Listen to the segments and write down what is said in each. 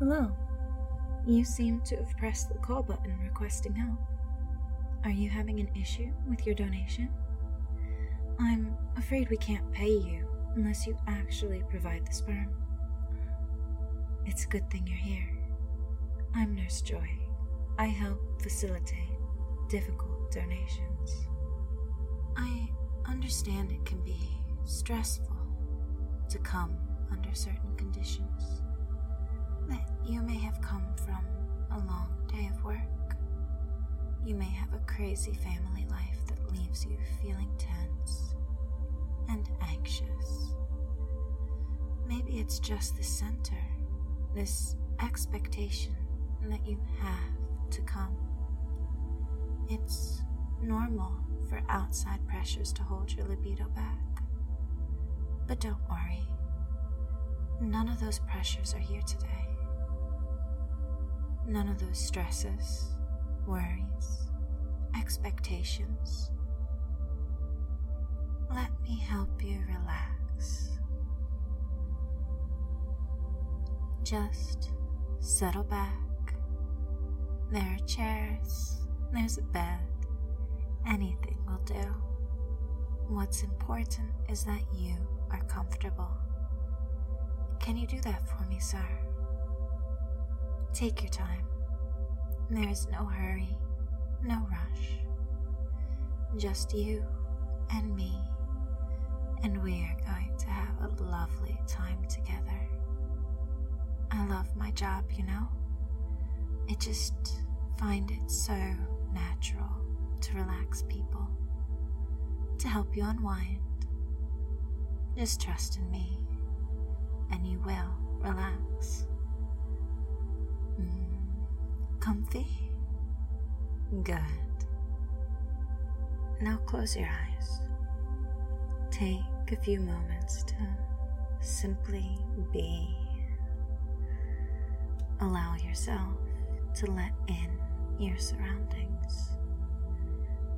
Hello. You seem to have pressed the call button requesting help. Are you having an issue with your donation? I'm afraid we can't pay you unless you actually provide the sperm. It's a good thing you're here. I'm Nurse Joy. I help facilitate difficult donations. I understand it can be stressful to come under certain conditions. You may have come from a long day of work. You may have a crazy family life that leaves you feeling tense and anxious. Maybe it's just the center, this expectation that you have to come. It's normal for outside pressures to hold your libido back. But don't worry, none of those pressures are here today. None of those stresses, worries, expectations. Let me help you relax. Just settle back. There are chairs, there's a bed, anything will do. What's important is that you are comfortable. Can you do that for me, sir? Take your time. There is no hurry, no rush. Just you and me, and we are going to have a lovely time together. I love my job, you know? I just find it so natural to relax people, to help you unwind. Just trust in me, and you will relax. Comfy? Good. Now close your eyes. Take a few moments to simply be. Allow yourself to let in your surroundings,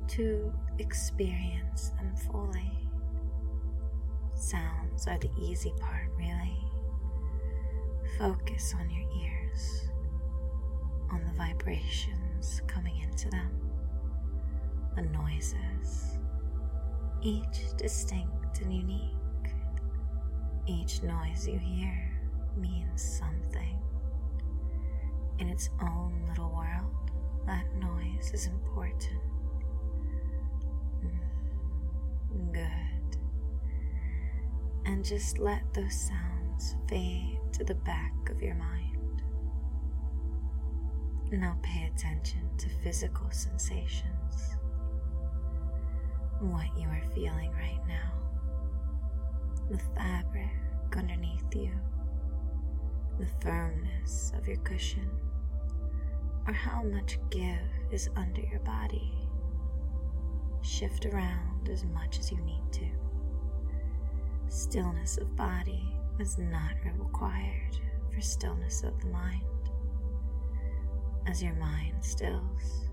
to experience them fully. Sounds are the easy part, really. Focus on your ears, on the vibrations coming into them, the noises, each distinct and unique. Each noise you hear means something. In its own little world, that noise is important. Mm, good. And just let those sounds fade to the back of your mind. Now pay attention to physical sensations. What you are feeling right now. The fabric underneath you. The firmness of your cushion. Or how much give is under your body. Shift around as much as you need to. Stillness of body is not required for stillness of the mind. As your mind stills,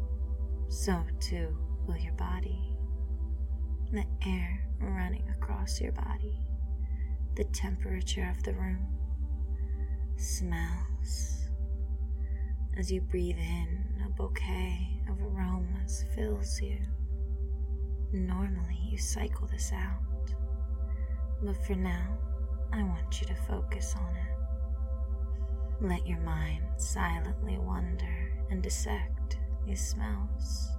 so too will your body. The air running across your body, the temperature of the room, smells. As you breathe in, a bouquet of aromas fills you. Normally, you cycle this out, but for now, I want you to focus on it. Let your mind silently wonder and dissect these smells.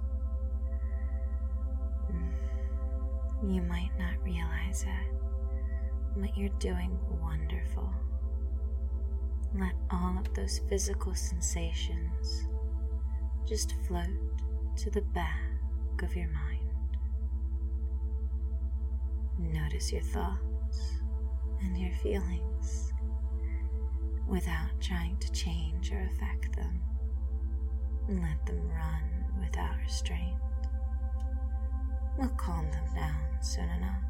Mm, you might not realize it, but you're doing wonderful. Let all of those physical sensations just float to the back of your mind. Notice your thoughts and your feelings without trying to change or affect them. Let them run without restraint. We'll calm them down soon enough.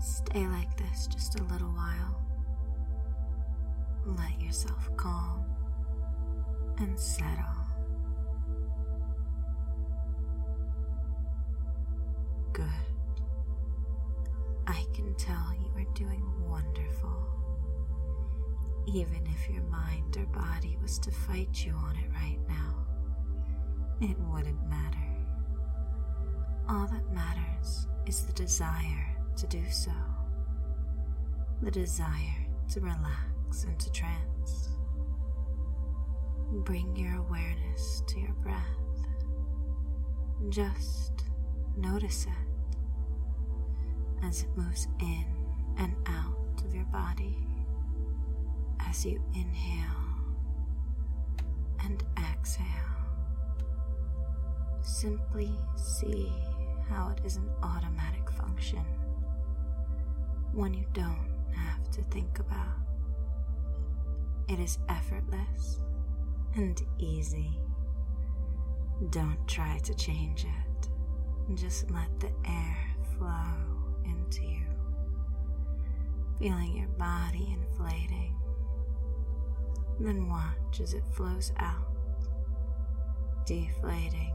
Stay like this just a little while. Let yourself calm and settle. Good. Even if your mind or body was to fight you on it right now, it wouldn't matter. All that matters is the desire to do so, the desire to relax into trance. Bring your awareness to your breath. Just notice it as it moves in and out of your body as you inhale and exhale. Simply see how it is an automatic function, one you don't have to think about. It is effortless and easy. Don't try to change it, just let the air flow into you, feeling your body inflating. Then watch as it flows out, deflating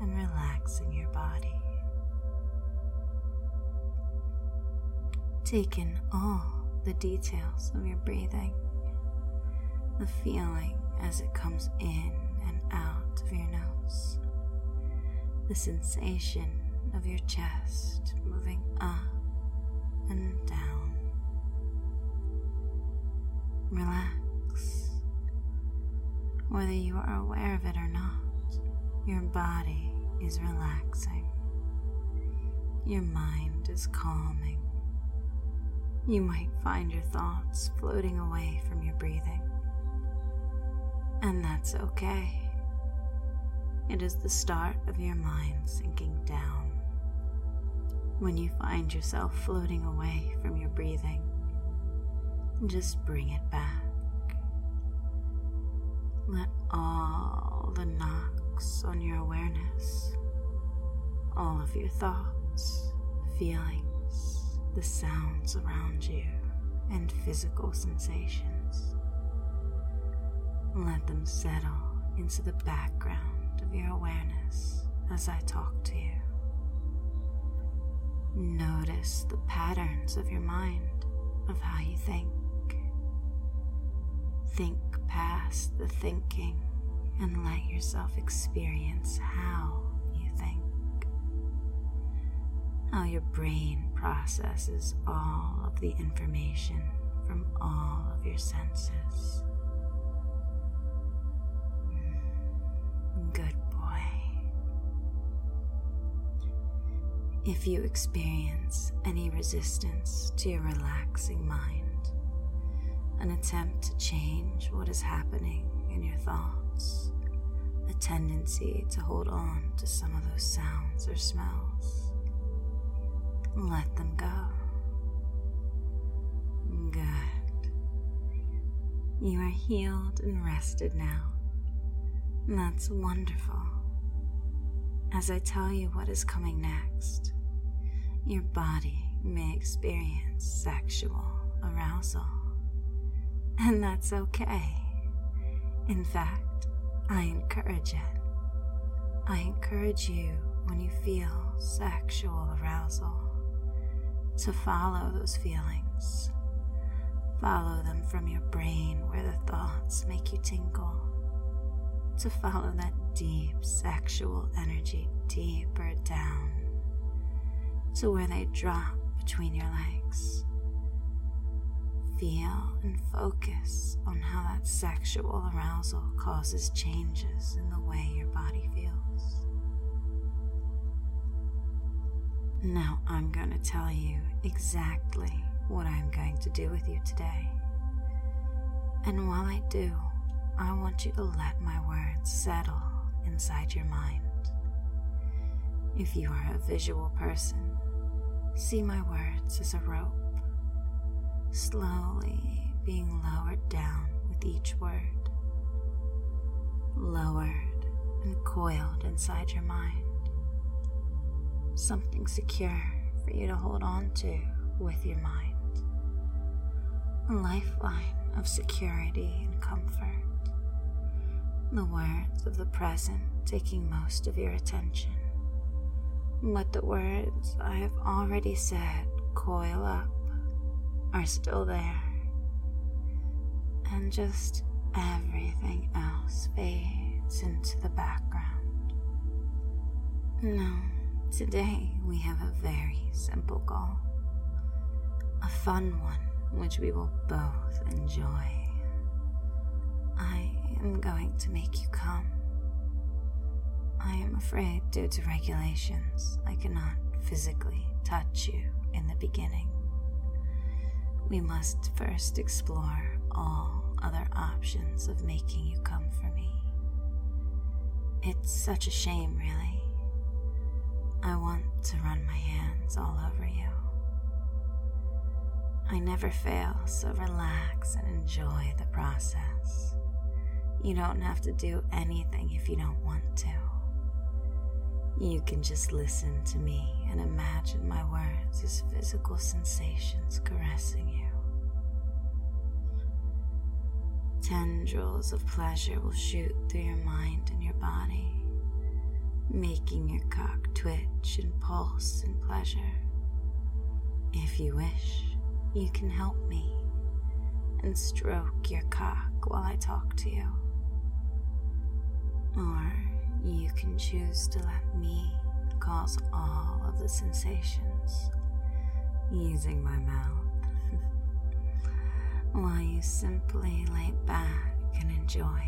and relaxing your body. Take in all the details of your breathing, the feeling as it comes in and out of your nose, the sensation of your chest moving up and down. Relax. Whether you are aware of it or not, your body is relaxing. Your mind is calming. You might find your thoughts floating away from your breathing. And that's okay. It is the start of your mind sinking down. When you find yourself floating away from your breathing, just bring it back. Let all the knocks on your awareness, all of your thoughts, feelings, the sounds around you, and physical sensations. Let them settle into the background of your awareness as I talk to you. Notice the patterns of your mind, of how you think. Think past the thinking and let yourself experience how you think how your brain processes all of the information from all of your senses. Mm. Good boy. If you experience any resistance to your relaxing mind, an attempt to change what is happening in your thoughts, a tendency to hold on to some of those sounds or smells, let them go. Good. You are healed and rested now. That's wonderful. As I tell you what is coming next, your body may experience sexual arousal. And that's okay. In fact, I encourage it. I encourage you when you feel sexual arousal to follow those feelings. Follow them from your brain where the thoughts make you tingle. To follow that deep sexual energy deeper down to where they drop between your legs. Feel and focus on how that sexual arousal causes changes in the way your body feels. Now I'm going to tell you exactly what I'm going to do with you today. And while I do, I want you to let my words settle inside your mind. If you are a visual person, see my words as a rope, slowly being lowered down with each word, lowered and coiled inside your mind something secure for you to hold on to with your mind. A lifeline of security and comfort. The words of the present taking most of your attention. But the words I have already said coil up are still there. and just everything else fades into the background. No, today we have a very simple goal, a fun one which we will both enjoy. I am going to make you come. I am afraid, due to regulations, I cannot physically touch you in the beginning. We must first explore all other options of making you come for me. It's such a shame, really. I want to run my hands all over you. I never fail, so relax and enjoy the process. You don't have to do anything if you don't want to. You can just listen to me and imagine my words as physical sensations caressing you. Tendrils of pleasure will shoot through your mind and your body, making your cock twitch and pulse in pleasure. If you wish, you can help me and stroke your cock while I talk to you. Or you can choose to let me cause all of the sensations using my mouth while you simply lay back and enjoy.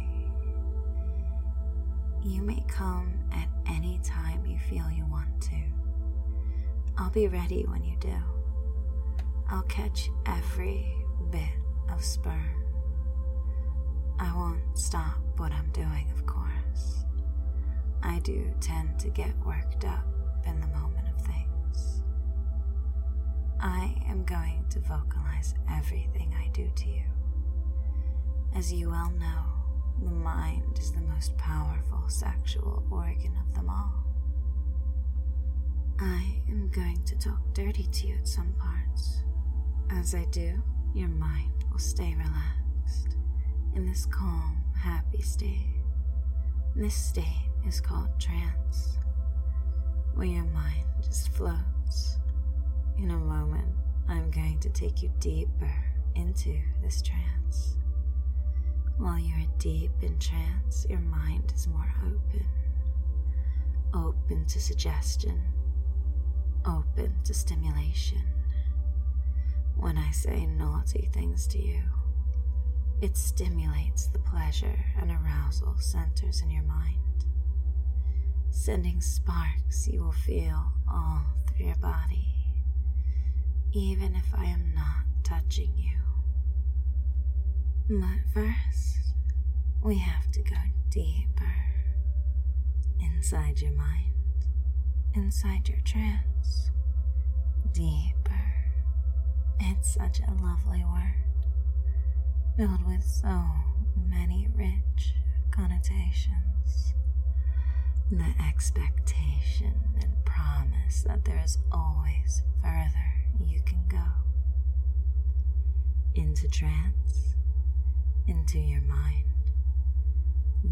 You may come at any time you feel you want to. I'll be ready when you do. I'll catch every bit of sperm. I won't stop what I'm doing, of course. I do tend to get worked up in the moment. I am going to vocalize everything I do to you. As you well know, the mind is the most powerful sexual organ of them all. I am going to talk dirty to you at some parts. As I do, your mind will stay relaxed in this calm, happy state. This state is called trance, where your mind just floats. In a moment, I'm going to take you deeper into this trance. While you're deep in trance, your mind is more open, open to suggestion, open to stimulation when I say naughty things to you. It stimulates the pleasure and arousal centers in your mind, sending sparks you will feel all through your body, even if I am not touching you. But first, we have to go deeper inside your mind, inside your trance, deeper it's such a lovely word, filled with so many rich connotations. The expectation and promise that there is always further you can go. Into trance, into your mind,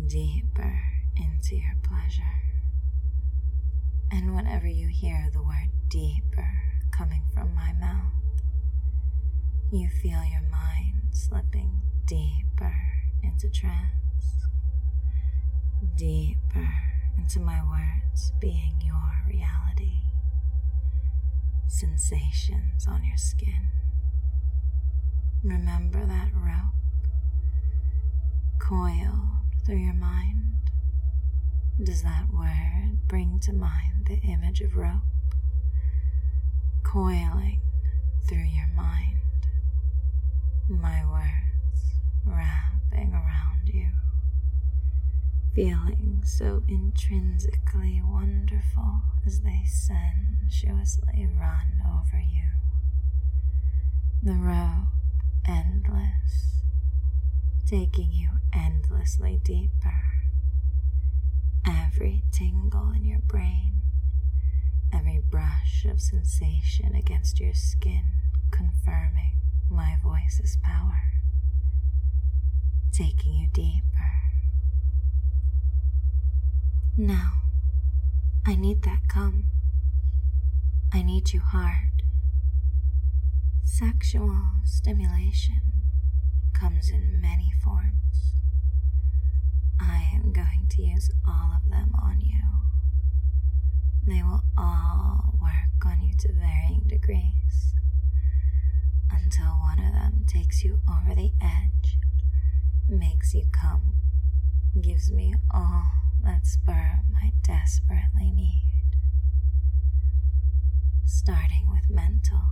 deeper into your pleasure. And whenever you hear the word deeper coming from my mouth, you feel your mind slipping deeper into trance, deeper into my words being your reality, sensations on your skin. Remember that rope coiled through your mind? Does that word bring to mind the image of rope coiling through your mind? my words wrapping around you, feeling so intrinsically wonderful as they sensuously run over you. The rope endless, taking you endlessly deeper. Every tingle in your brain, every brush of sensation against your skin confirming my voice's power, taking you deeper. Now, I need that come. I need you hard. Sexual stimulation comes in many forms. I am going to use all of them on you. They will all work on you to varying degrees until one of them takes you over the edge, makes you come, gives me all that sperm I desperately need. Starting with mental,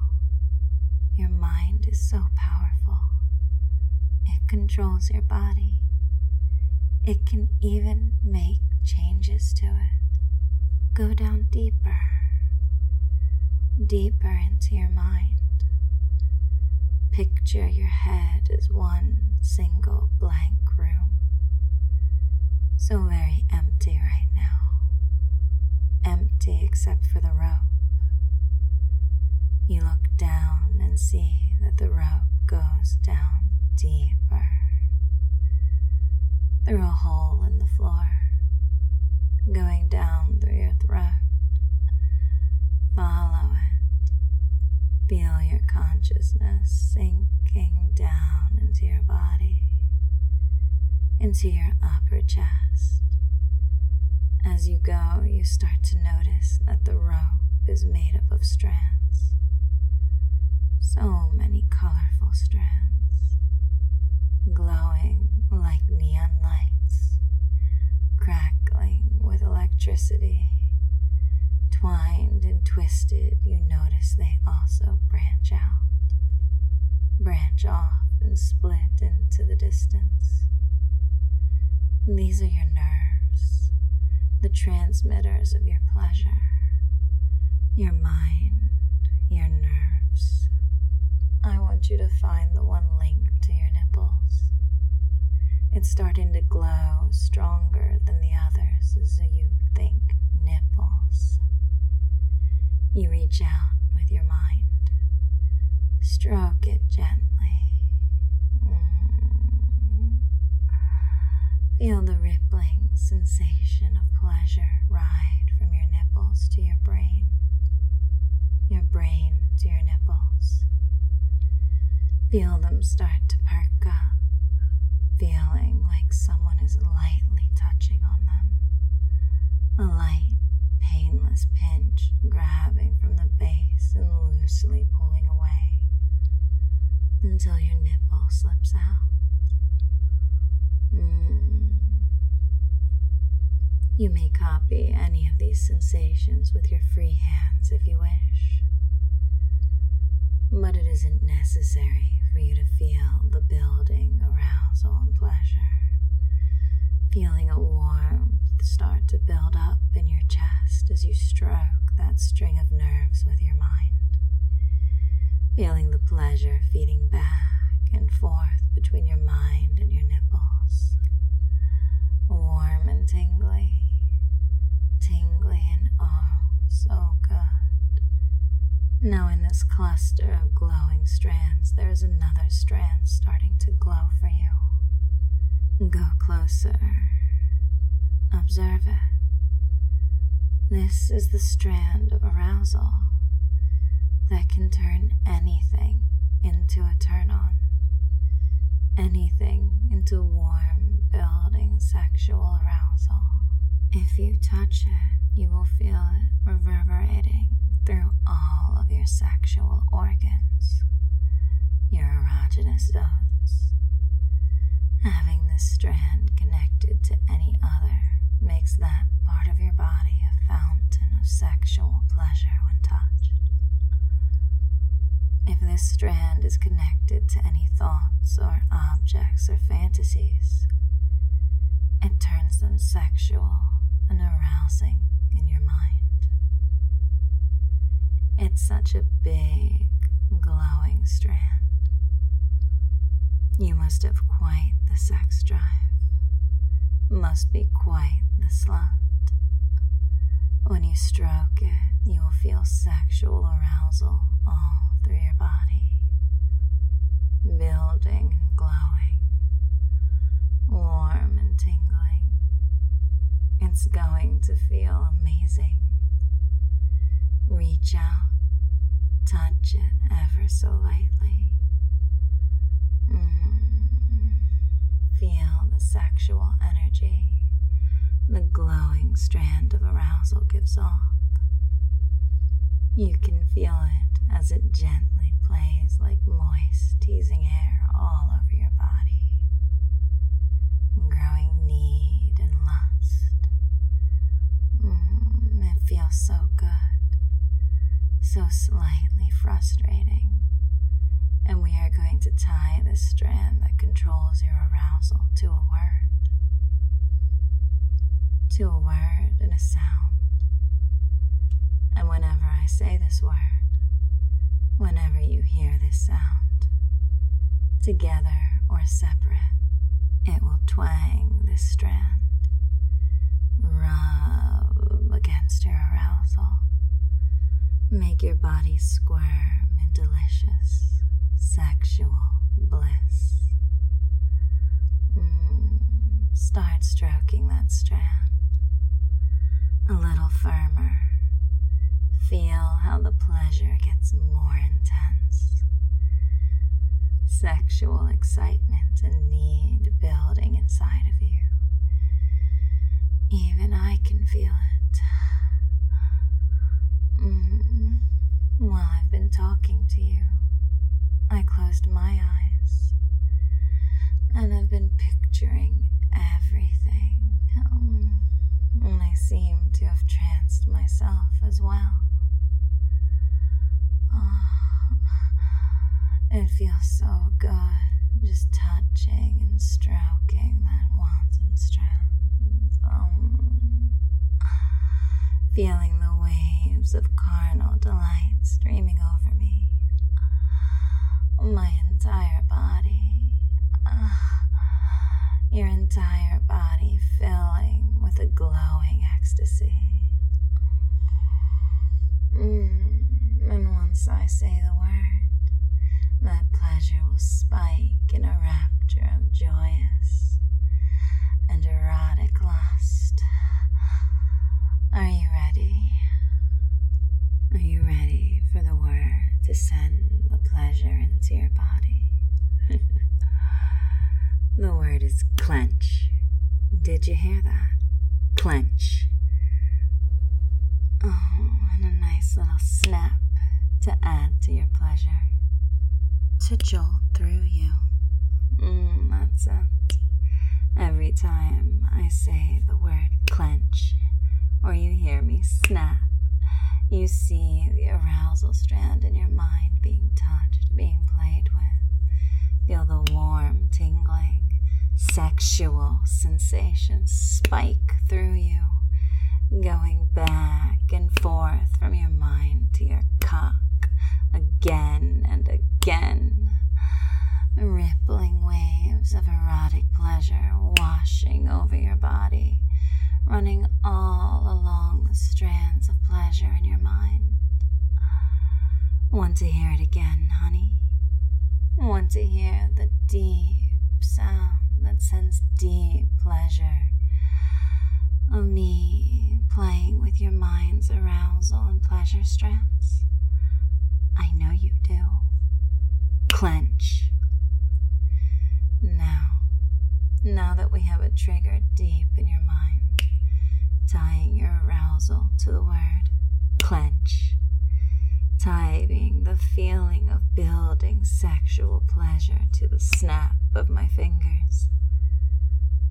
your mind is so powerful. It controls your body. It can even make changes to it. Go down deeper, deeper into your mind. Picture your head as one single blank room. So very empty right now. Empty except for the rope. You look down and see that the rope goes down deeper through a hole in the floor, going down through your throat. Follow it. Feel your consciousness sinking down into your body, into your upper chest. As you go, you start to notice that the rope is made up of strands. So many colorful strands, glowing like neon lights, crackling with electricity. Twined and twisted, you notice they also branch out, branch off and split into the distance. These are your nerves, the transmitters of your pleasure, your mind, your nerves. I want you to find the one linked to your nipples. It's starting to glow stronger than the others as you think nipples. You reach out with your mind, stroke it gently. Feel the rippling sensation of pleasure ride from your nipples to your brain, your brain to your nipples. Feel them start to perk up, feeling like someone is lightly touching on them. A light, painless pinch grabbing from the base and loosely pulling away until your nipple slips out. You may copy any of these sensations with your free hands if you wish, but it isn't necessary for you to feel the building arousal and pleasure. Feeling a warmth start to build up in your chest as you stroke that string of nerves with your mind. Feeling Go closer. Observe it. This is the strand of arousal that can turn anything into a turn on, anything into warm, building sexual arousal. If you touch it, you will feel it reverberating through all of your sexual organs, your erogenous zones. Having this strand connected to any other makes that part of your body a fountain of sexual pleasure when touched. If this strand is connected to any thoughts or objects or fantasies, it turns them sexual and arousing in your mind. It's such a big, glowing strand. You must have quite the sex drive. Must be quite the slut. When you stroke it, you will feel sexual arousal all through your body, building and glowing, warm and tingling. It's going to feel amazing. Reach out, touch it ever so lightly. Feel the sexual energy the glowing strand of arousal gives off. You can feel it as it gently plays like moist, teasing air all over your body, growing need and lust. Mm, it feels so good, so slightly frustrating. And we are going to tie the strand that controls your arousal to a word. To a word and a sound. And whenever I say this word, whenever you hear this sound, together or separate, it will twang this strand, rub against your arousal, make your body squirm in delicious sexual bliss. Mm, start stroking that strand a little firmer Feel how the pleasure gets more intense. Sexual excitement and need building inside of you. Even I can feel it. Mm. While I've been talking to you, I closed my eyes and I've been picturing everything. Um, and I seem to have tranced myself as well. Oh, it feels so good just touching and stroking that wanton strand. Um, feeling the waves of carnal delight streaming over. My entire body. Uh, your entire body filling with a glowing ecstasy. Mm. And once I say the word, that pleasure will Every time I say the word clench, or you hear me snap, you see the arousal strand in your mind being touched, being played with. Feel the warm, tingling, sexual sensations spike through you, going back and forth from your mind to your cock again and again. Rippling waves of erotic pleasure washing over your body, running all along the strands of pleasure in your mind. Want to hear it again, honey? Want to hear the deep sound that sends deep pleasure of me playing with your mind's arousal and pleasure strands? I know you do. Clench. Now, now that we have a trigger deep in your mind, tying your arousal to the word clench, tying the feeling of building sexual pleasure to the snap of my fingers.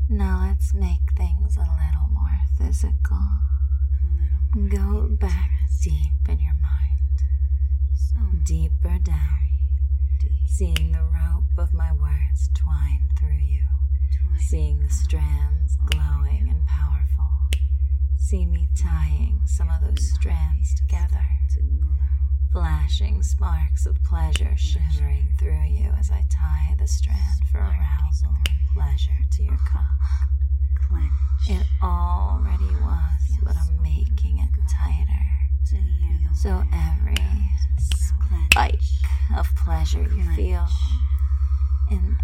Now let's make things a little more physical. Little more Go back deep in your mind. So deeper down, seeing the rope of my words twine through you, seeing the strands glowing and powerful. See me tying some of those strands together, flashing sparks of pleasure shivering through you as I tie the strand for arousal and pleasure to your cock. It already was, but I'm making it tighter. So every spike of pleasure you feel in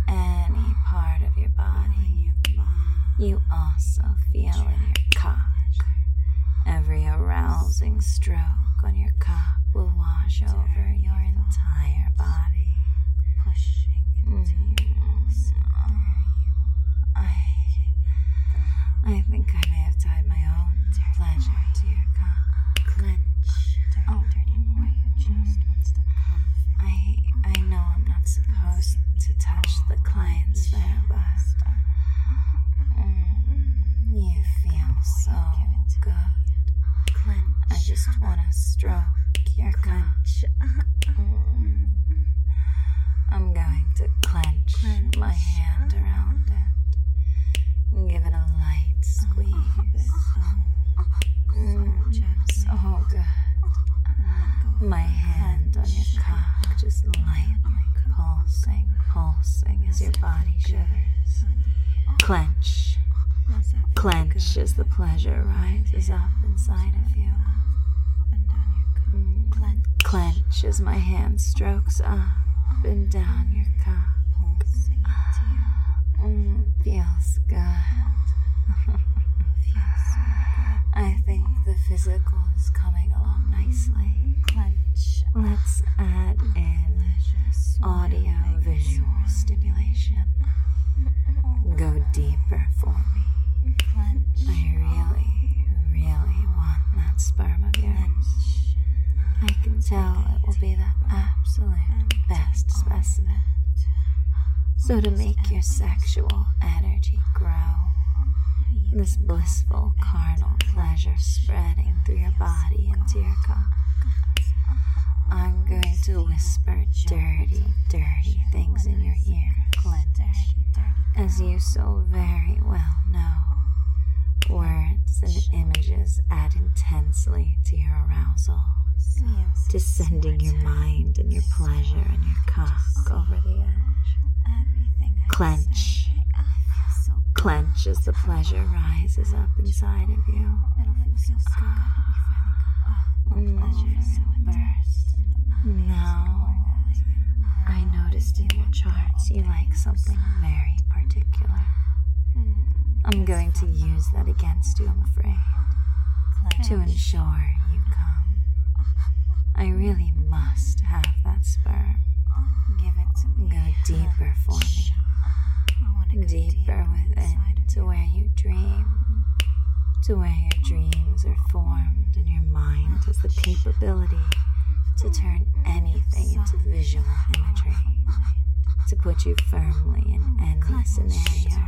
stroke rises up inside of you. Mm, Clench as my hand strokes up and down your cock. Mm, feels good. I think the physical Tell it will be the absolute best specimen. So, to make your sexual energy grow, this blissful carnal pleasure spreading through your body into your cock, I'm going to whisper dirty, dirty things in your ear, as you so very well know. Words and images add intensely to your arousal, descending your mind and your pleasure and your cock over the edge. Clench. Clench as the pleasure rises up inside of you. Mm. Now, I noticed in your charts you like something very particular. I'm going to use that against you, I'm afraid, to ensure you come. I really must have that sperm. Give it to me. Go deeper for me. Deeper within to where you dream. To where your dreams are formed and your mind has the capability to turn anything into visual imagery. To put you firmly in any scenario.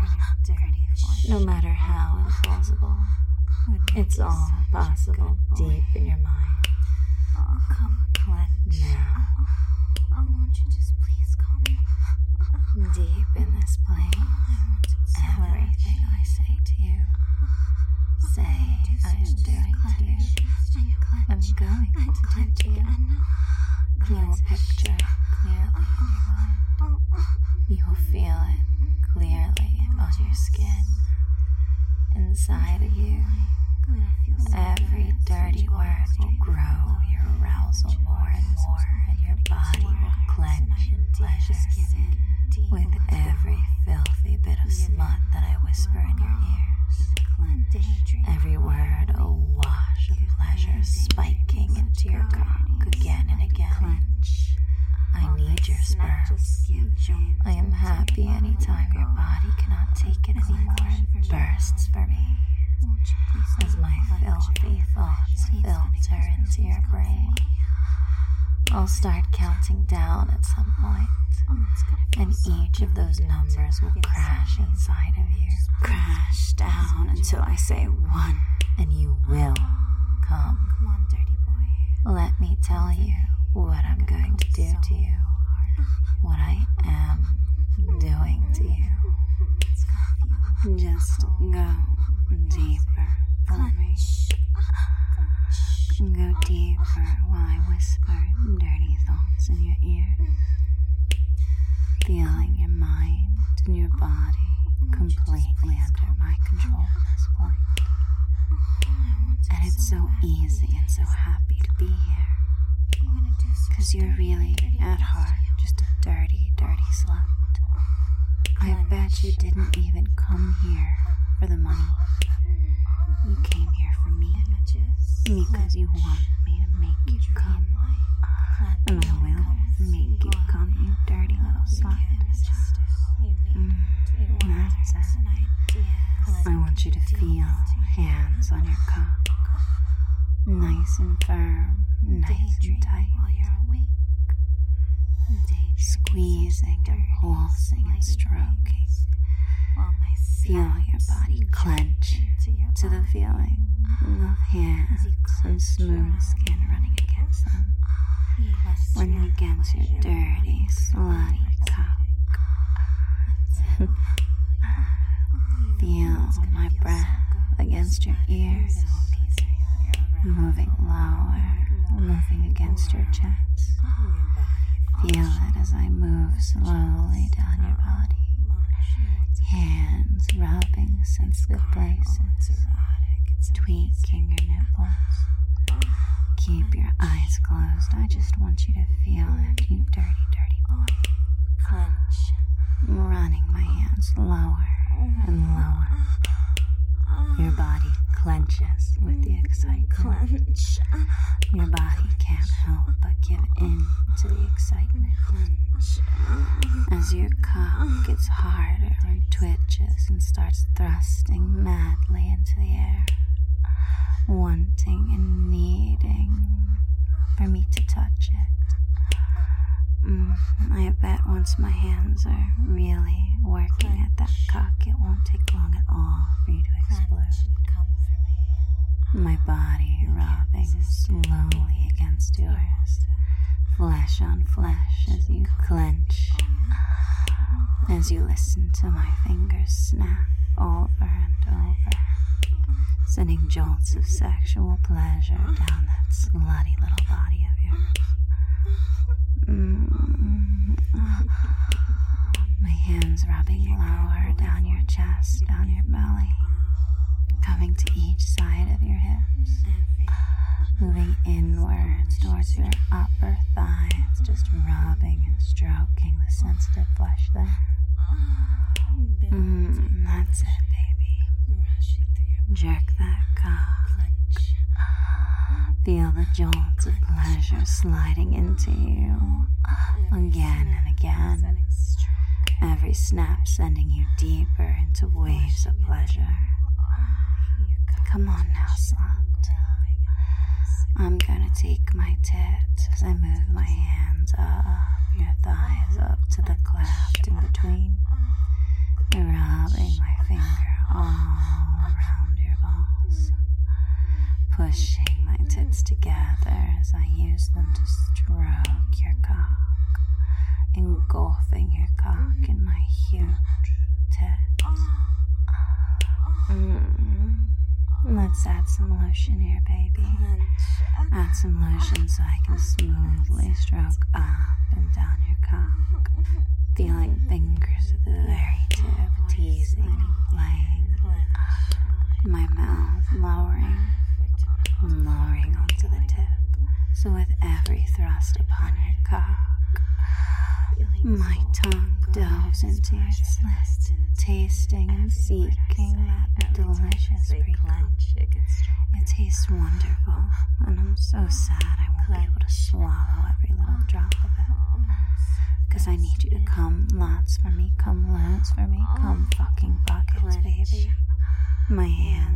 No matter how implausible. It's all possible deep in your mind. Now, Oh, won't you just please come? deep in this plane, everything I say to you, say I am doing to you. I'm going to do to you. You will picture clearly in your mind. You will feel it clearly on your skin, inside of you. Every dirty word will grow your arousal anytime your body cannot take it anymore and bursts for me as my filthy thoughts filter into your brain. I'll start counting down at some point, and each of those numbers will crash inside of you. Crash down until I say one, and you will come. Come on, dirty boy. Let me tell you what I'm going to do to you, what I am doing to you. Just go deeper for me. Go deeper while I whisper dirty thoughts in your ears. Feeling your mind and your body completely under my control at this point. And it's so easy and so happy to be here. Because you're really, at heart, just a dirty, dirty slut. I bet you didn't even come here for the money. You came here for me because you want me to make you come. And I will make you come, you dirty little slut. Mm, that's it. tonight. want you to feel hands on your cock. Nice and firm, nice and tight. While you're awake. Squeezing and pulsing and stroking. Your chest. Feel it as I move slowly down your body. Hands rubbing sensitive places, tweaking your nipples. Keep your eyes closed. I just want you to feel it, you dirty, dirty boy. Clench. Running my hands lower and lower. Your body clenches with the excitement. Clench. Your body can't help but give in to the excitement. As your cock gets harder and twitches and starts thrusting madly into the air, wanting and needing for me to touch it. Mm, I bet once my hands as you listen to my fingers snap over and over, sending jolts of sexual pleasure down that slutty little body of yours. Mm. Feel the jolts of pleasure sliding into you again and again. Every snap sending you deeper into waves of pleasure. Come on now, slut. I'm gonna take my tits as I move my hands up your thighs up to the cleft in between, rubbing my finger all around your balls, pushing my tits together as I use them to stroke your cock, engulfing your cock in my huge tits. Mm. Let's add some lotion here, baby. Add some lotion so I can smoothly stroke up and down your cock, feeling fingers at the very tip, teasing playing. My mouth lowering, lowering onto the tip. So with every thrust upon your cock, my tongue delves into your slit, tasting and seeking that delicious They pre clench. It. Tastes wonderful, and I'm so sad I won't be able to swallow every little drop of it. Because I need you to come lots for me, come lots for me, come fucking buckets, baby. My hands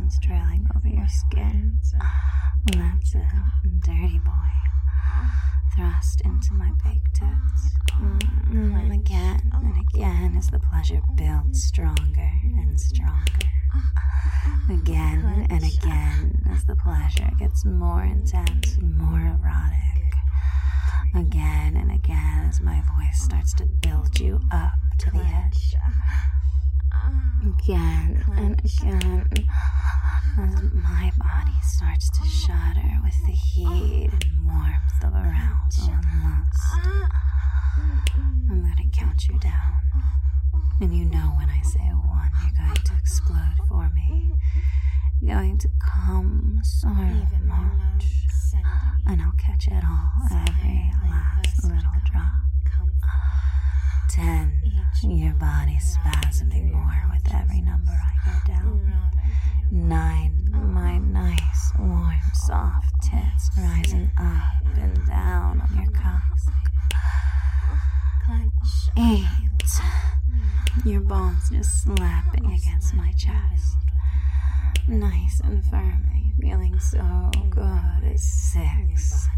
That's it, dirty boy. Thrust into my big tits. Mm, again and again as the pleasure builds stronger and stronger. Again and again as the pleasure gets more intense, more erotic. Again and again as my voice starts to build you up to the edge. Again and again as my body starts to Your body spasming more with every number I go down. Nine. My nice, warm, soft tits rising up and down on your cock. Eight. Your balls just slapping against my chest. nice and firmly, feeling so good six.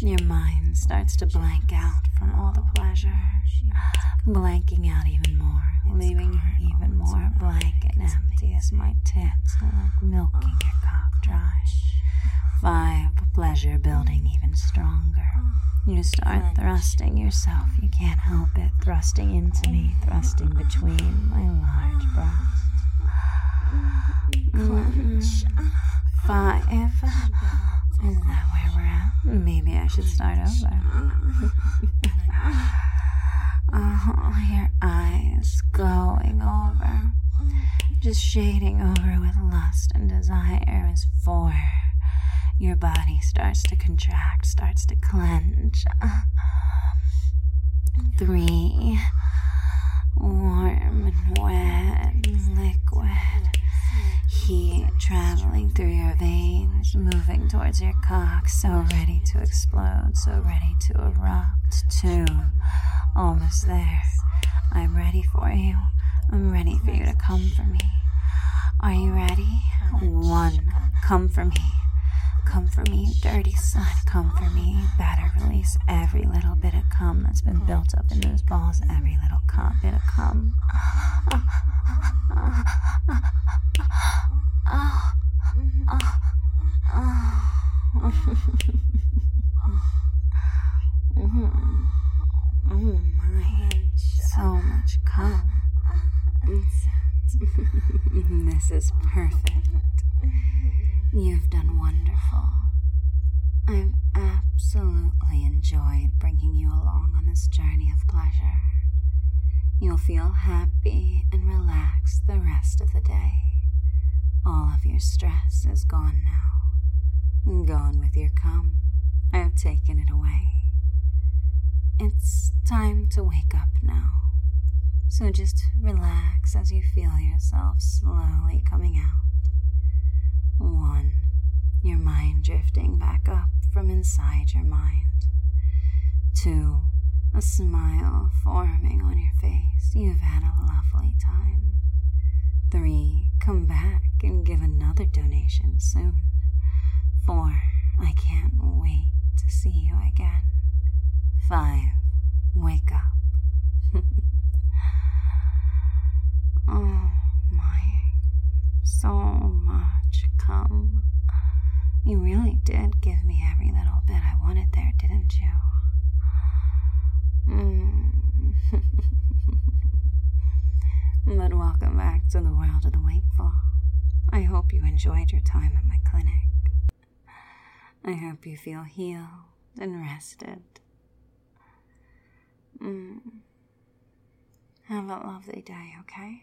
Your mind starts to blank out from all the pleasure, blanking out even more, leaving her even more blank and empty as my tits are like milking your cock dry. Five, pleasure building even stronger. You start thrusting yourself, you can't help it, thrusting into me, thrusting between my large breasts. Mm, Five. Is that where we're at? Maybe I should start over. oh, your eyes glowing over, just shading over with lust and desire is four. Your body starts to contract, starts to clench. Three. Warm and wet and liquid. Heat traveling through your veins, moving towards your cock, so ready to explode, so ready to erupt. Two. Almost there. I'm ready for you. I'm ready for you to come for me. Are you ready? One. Come for me. Come for me, you dirty son. Come for me. You better release every little bit of cum that's been built up in those balls. Every little cum, bit of cum. this is perfect. You've done wonderful. I've absolutely enjoyed bringing you along on this journey of pleasure. You'll feel happy and relaxed the rest of the day. All of your stress is gone now. Gone with your cum. I've taken it away. It's time to wake up now. So just relax as you feel yourself slowly coming out. One, your mind drifting back up from inside your mind. Two, a smile forming on your face. You've had a lovely time. Three, come back and give another donation soon. Four, I can't wait to see you again. Five, wake up. oh my, so much cum. You really did give me every little bit I wanted there, didn't you? Mm. but welcome back to the world of the wakeful. I hope you enjoyed your time at my clinic. I hope you feel healed and rested. Mm. Have a lovely day, okay?